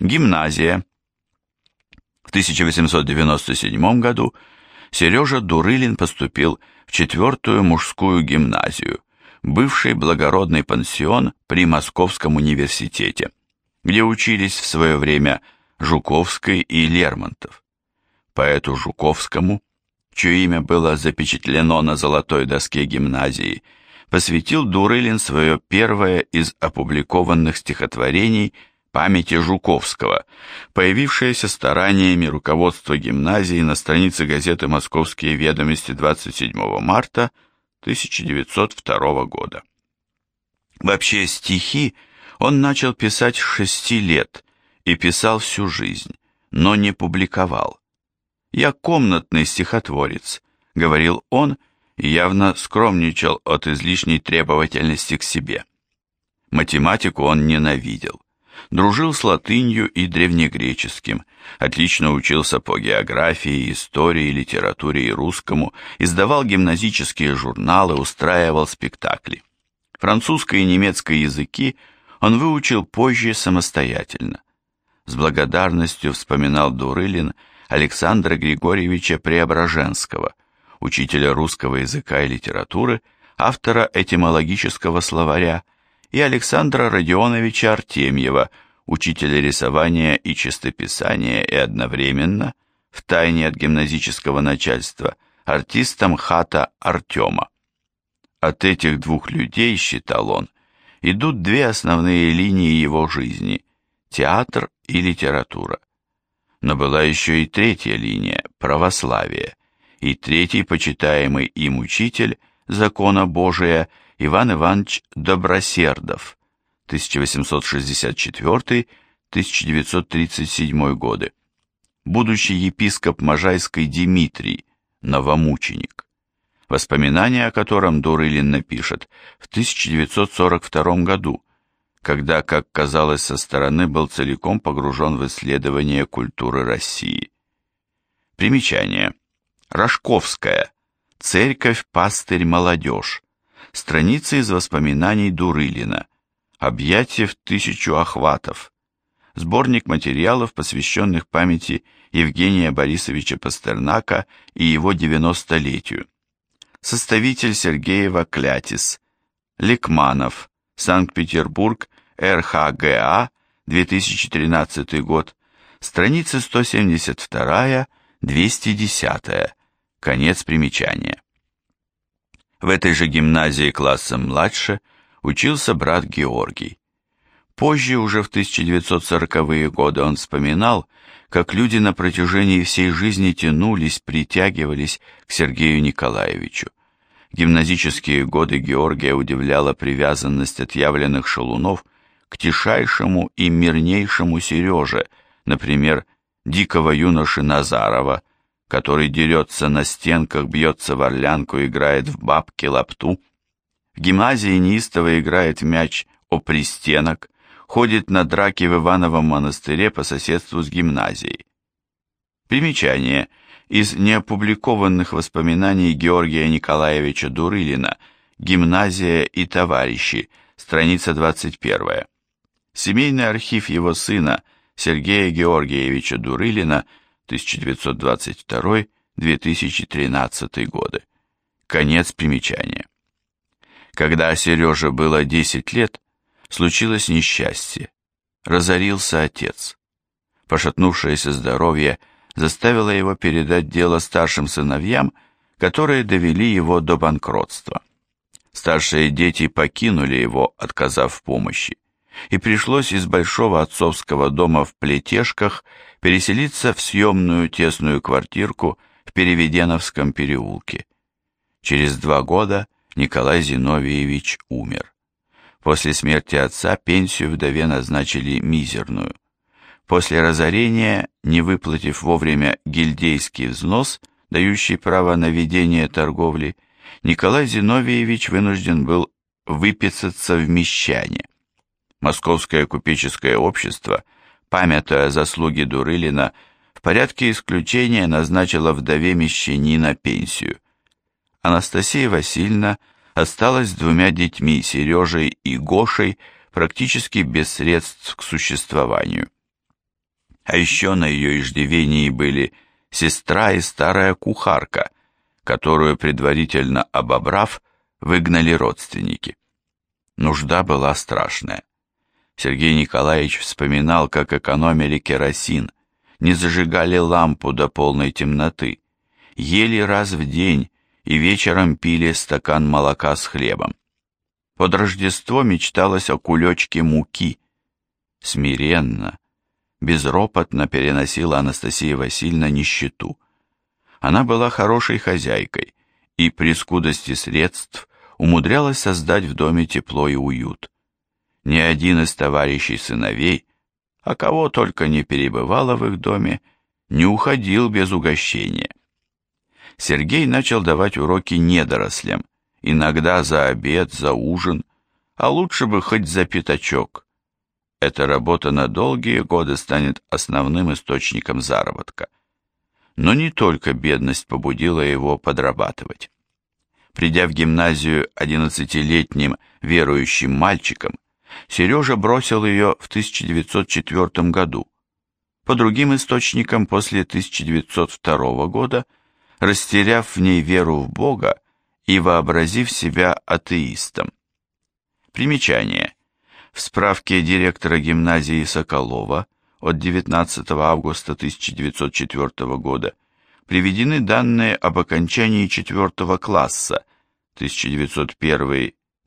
Гимназия. В 1897 году Сережа Дурылин поступил в четвертую мужскую гимназию, бывший благородный пансион при Московском университете, где учились в свое время Жуковский и Лермонтов. Поэту Жуковскому, чье имя было запечатлено на золотой доске гимназии, посвятил Дурылин свое первое из опубликованных стихотворений памяти Жуковского, появившееся стараниями руководства гимназии на странице газеты «Московские ведомости» 27 марта 1902 года. Вообще стихи он начал писать с шести лет и писал всю жизнь, но не публиковал. «Я комнатный стихотворец», — говорил он, явно скромничал от излишней требовательности к себе. Математику он ненавидел. Дружил с латынью и древнегреческим, отлично учился по географии, истории, литературе и русскому, издавал гимназические журналы, устраивал спектакли. Французский и немецкий языки он выучил позже самостоятельно. С благодарностью вспоминал Дурылин Александра Григорьевича Преображенского, учителя русского языка и литературы, автора этимологического словаря, и Александра Родионовича Артемьева, учителя рисования и чистописания и одновременно, в тайне от гимназического начальства, артистом хата Артема. От этих двух людей, считал он, идут две основные линии его жизни – театр и литература. Но была еще и третья линия – православие, и третий почитаемый им учитель закона Божия Иван Иванович Добросердов, 1864-1937 годы, будущий епископ Можайской Дмитрий, новомученик воспоминания о котором Дурылин напишет в 1942 году, когда, как казалось со стороны, был целиком погружен в исследование культуры России. Примечание. Рожковская. Церковь, пастырь, молодежь. Страницы из воспоминаний Дурылина. Объятие в тысячу охватов. Сборник материалов, посвященных памяти Евгения Борисовича Пастернака и его 90-летию составитель Сергеева Клятис, Ликманов, Санкт-Петербург, РХГА, 2013 год, страницы 172-210, конец примечания. В этой же гимназии классом младше учился брат Георгий. Позже, уже в 1940-е годы, он вспоминал, как люди на протяжении всей жизни тянулись, притягивались к Сергею Николаевичу. Гимназические годы Георгия удивляла привязанность отъявленных шалунов к тишайшему и мирнейшему Сереже, например, дикого юноши Назарова, который дерется на стенках, бьется в орлянку, играет в бабки лапту. В гимназии неистово играет мяч о пристенок, ходит на драки в Ивановом монастыре по соседству с гимназией. Примечание. Из неопубликованных воспоминаний Георгия Николаевича Дурылина «Гимназия и товарищи», страница 21. Семейный архив его сына Сергея Георгиевича Дурылина, 1922-2013 годы. Конец примечания. Когда Сереже было 10 лет, случилось несчастье. Разорился отец. Пошатнувшееся здоровье заставило его передать дело старшим сыновьям, которые довели его до банкротства. Старшие дети покинули его, отказав в помощи, и пришлось из большого отцовского дома в Плетешках переселиться в съемную тесную квартирку в Переведеновском переулке. Через два года Николай Зиновьевич умер. После смерти отца пенсию вдове назначили мизерную. После разорения, не выплатив вовремя гильдейский взнос, дающий право на ведение торговли, Николай Зиновьевич вынужден был выписаться в мещане. Московское купеческое общество, памятуя заслуги Дурылина, в порядке исключения назначило вдове мещанина пенсию. Анастасия Васильевна осталась с двумя детьми, Сережей и Гошей, практически без средств к существованию. А еще на ее иждивении были сестра и старая кухарка, которую, предварительно обобрав, выгнали родственники. Нужда была страшная. Сергей Николаевич вспоминал, как экономили керосин, не зажигали лампу до полной темноты, ели раз в день и вечером пили стакан молока с хлебом. Под Рождество мечталось о кулечке муки. Смиренно, безропотно переносила Анастасия Васильевна нищету. Она была хорошей хозяйкой и при скудости средств умудрялась создать в доме тепло и уют. Ни один из товарищей сыновей, а кого только не перебывало в их доме, не уходил без угощения. Сергей начал давать уроки недорослям, иногда за обед, за ужин, а лучше бы хоть за пятачок. Эта работа на долгие годы станет основным источником заработка. Но не только бедность побудила его подрабатывать. Придя в гимназию одиннадцатилетним верующим мальчиком, Сережа бросил ее в 1904 году. По другим источникам, после 1902 года, растеряв в ней веру в Бога и вообразив себя атеистом. Примечание. В справке директора гимназии Соколова от 19 августа 1904 года приведены данные об окончании 4 класса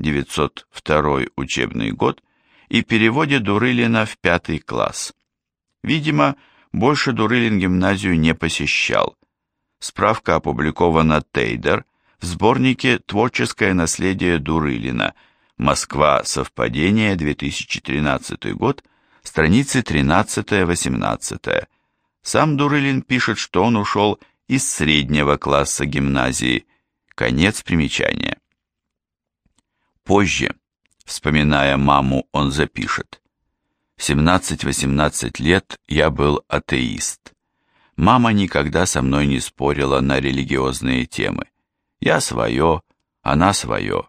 1901-902 учебный год и переводе Дурылина в пятый класс. Видимо, больше Дурылин гимназию не посещал. Справка опубликована Тейдер в сборнике «Творческое наследие Дурылина», Москва. Совпадение. 2013 год. Страницы 13-18. Сам Дурылин пишет, что он ушел из среднего класса гимназии. Конец примечания. Позже, вспоминая маму, он запишет. В 17-18 лет я был атеист. Мама никогда со мной не спорила на религиозные темы. Я свое, она свое.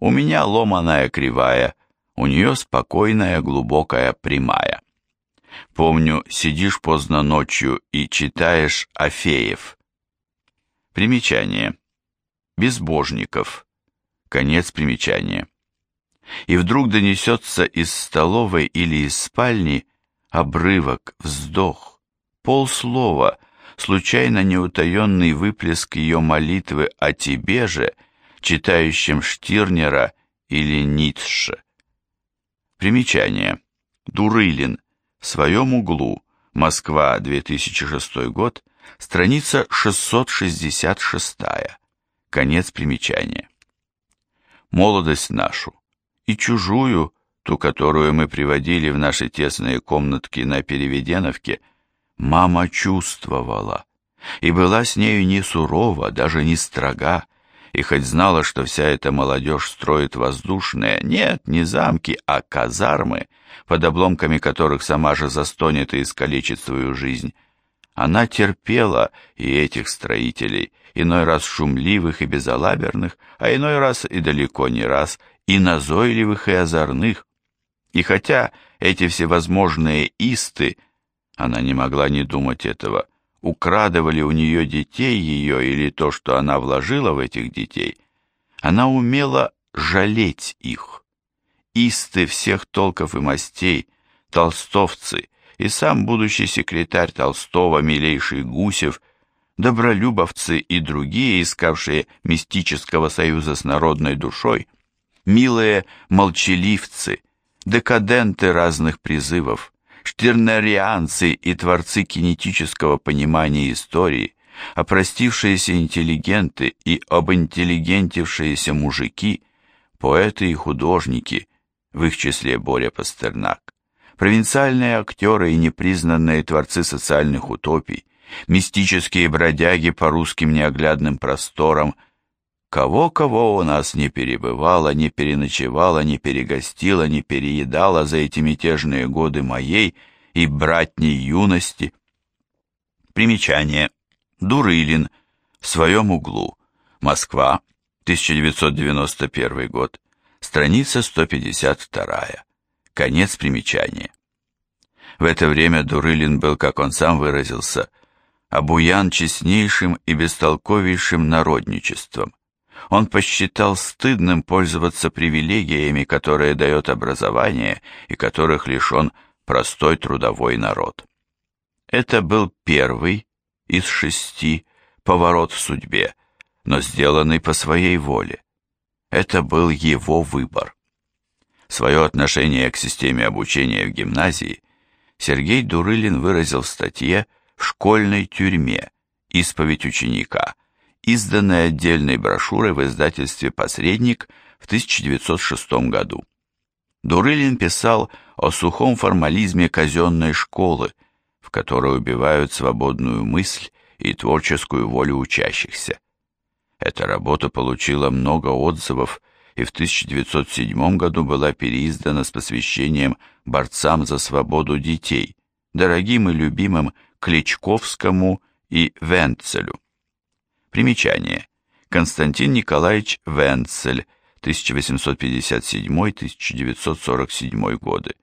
У меня ломаная кривая, у нее спокойная, глубокая прямая. Помню, сидишь поздно ночью и читаешь Афеев. Примечание. Безбожников. Конец примечания. И вдруг донесется из столовой или из спальни обрывок, вздох, полслова, случайно неутаенный выплеск ее молитвы о тебе же — читающим Штирнера или Ницше. Примечание. Дурылин. В своем углу. Москва, 2006 год. Страница 666. Конец примечания. Молодость нашу и чужую, ту, которую мы приводили в наши тесные комнатки на Переведеновке, мама чувствовала. И была с нею не сурова, даже не строга, и хоть знала, что вся эта молодежь строит воздушные, нет, не замки, а казармы, под обломками которых сама же застонет и искалечит свою жизнь, она терпела и этих строителей, иной раз шумливых и безалаберных, а иной раз и далеко не раз, и назойливых и озорных. И хотя эти всевозможные исты, она не могла не думать этого, — украдывали у нее детей ее или то, что она вложила в этих детей, она умела жалеть их. Исты всех толков и мастей, толстовцы и сам будущий секретарь Толстого, милейший Гусев, добролюбовцы и другие, искавшие мистического союза с народной душой, милые молчаливцы, декаденты разных призывов, штернерианцы и творцы кинетического понимания истории, опростившиеся интеллигенты и обинтеллигентившиеся мужики, поэты и художники, в их числе Боря Пастернак, провинциальные актеры и непризнанные творцы социальных утопий, мистические бродяги по русским неоглядным просторам – Кого-кого у нас не перебывало, не переночевало, не перегостило, не переедало за эти мятежные годы моей и братней юности. Примечание. Дурылин. В своем углу. Москва. 1991 год. Страница 152. Конец примечания. В это время Дурылин был, как он сам выразился, обуян честнейшим и бестолковейшим народничеством. Он посчитал стыдным пользоваться привилегиями, которые дает образование и которых лишен простой трудовой народ. Это был первый из шести поворот в судьбе, но сделанный по своей воле. Это был его выбор. Свое отношение к системе обучения в гимназии Сергей Дурылин выразил в статье «В школьной тюрьме. Исповедь ученика», изданной отдельной брошюрой в издательстве «Посредник» в 1906 году. Дурылин писал о сухом формализме казенной школы, в которой убивают свободную мысль и творческую волю учащихся. Эта работа получила много отзывов и в 1907 году была переиздана с посвящением борцам за свободу детей, дорогим и любимым Кличковскому и Венцелю. Примечание. Константин Николаевич Венцель, 1857-1947 годы.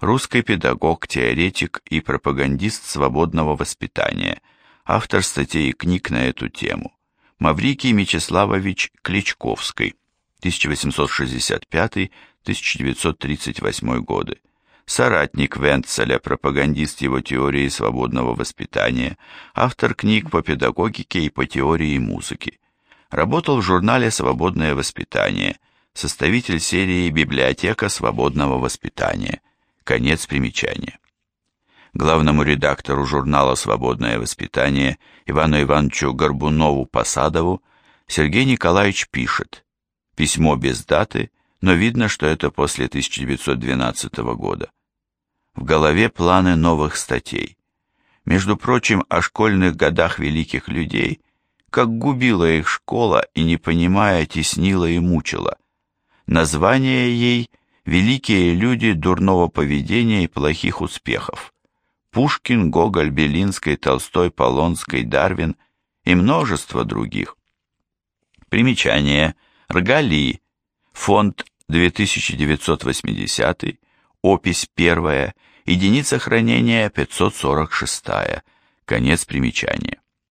Русский педагог, теоретик и пропагандист свободного воспитания, автор статей и книг на эту тему. Маврикий Мечиславович Кличковский, 1865-1938 годы. Соратник Вентцеля, пропагандист его теории свободного воспитания, автор книг по педагогике и по теории музыки. Работал в журнале «Свободное воспитание», составитель серии «Библиотека свободного воспитания». Конец примечания главному редактору журнала «Свободное воспитание» Ивану Ивановичу Горбунову-Посадову Сергей Николаевич пишет письмо без даты, но видно, что это после 1912 года. В голове планы новых статей. Между прочим, о школьных годах великих людей, как губила их школа и, не понимая, теснила и мучила. Название ей «Великие люди дурного поведения и плохих успехов». Пушкин, Гоголь, Белинский, Толстой, Полонский, Дарвин и множество других. Примечание. Ргали. Фонд 2980, опись 1, единица хранения 546, конец примечания.